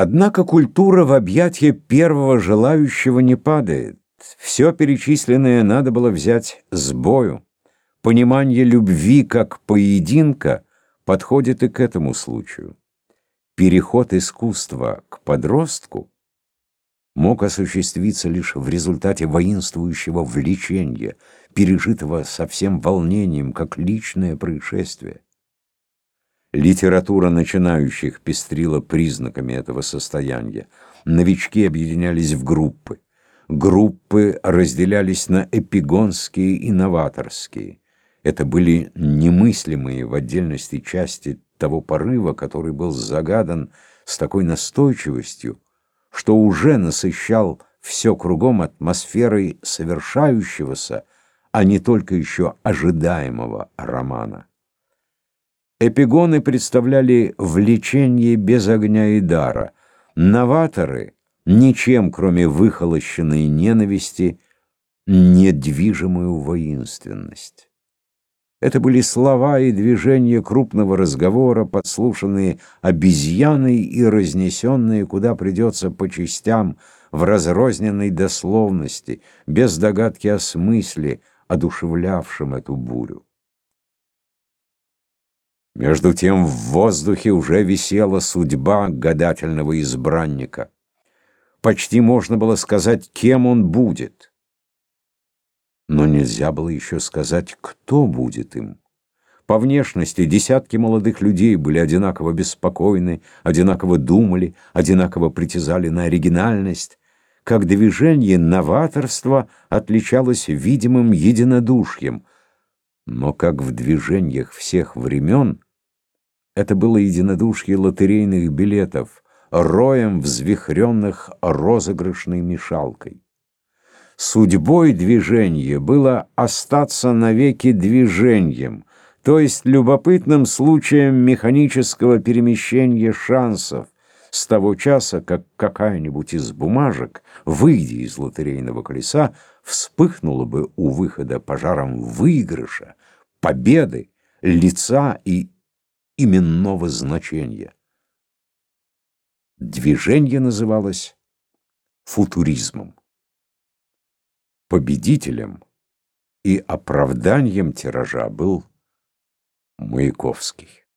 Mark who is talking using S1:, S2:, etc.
S1: Однако культура в объятье первого желающего не падает. Все перечисленное надо было взять с бою. Понимание любви как поединка подходит и к этому случаю. Переход искусства к подростку мог осуществиться лишь в результате воинствующего влечения, пережитого со всем волнением, как личное происшествие. Литература начинающих пестрила признаками этого состояния. Новички объединялись в группы. Группы разделялись на эпигонские и новаторские. Это были немыслимые в отдельности части того порыва, который был загадан с такой настойчивостью, что уже насыщал все кругом атмосферой совершающегося, а не только еще ожидаемого романа. Эпигоны представляли влечение без огня и дара. Новаторы, ничем кроме выхолощенной ненависти, недвижимую воинственность. Это были слова и движения крупного разговора, подслушанные обезьяной и разнесенные, куда придется по частям, в разрозненной дословности, без догадки о смысле, одушевлявшем эту бурю. Между тем в воздухе уже висела судьба гадательного избранника. Почти можно было сказать, кем он будет. Но нельзя было еще сказать, кто будет им. По внешности десятки молодых людей были одинаково беспокойны, одинаково думали, одинаково притязали на оригинальность. Как движение новаторства отличалось видимым единодушием, но как в движениях всех времен это было единодушие лотерейных билетов, роем взвихренных розыгрышной мешалкой. Судьбой движения было остаться навеки движением, то есть любопытным случаем механического перемещения шансов, с того часа, как какая-нибудь из бумажек, выйдя из лотерейного колеса, вспыхнула бы у выхода пожаром выигрыша, победы, лица и именного значения. Движение называлось футуризмом. Победителем и оправданием тиража был Маяковский.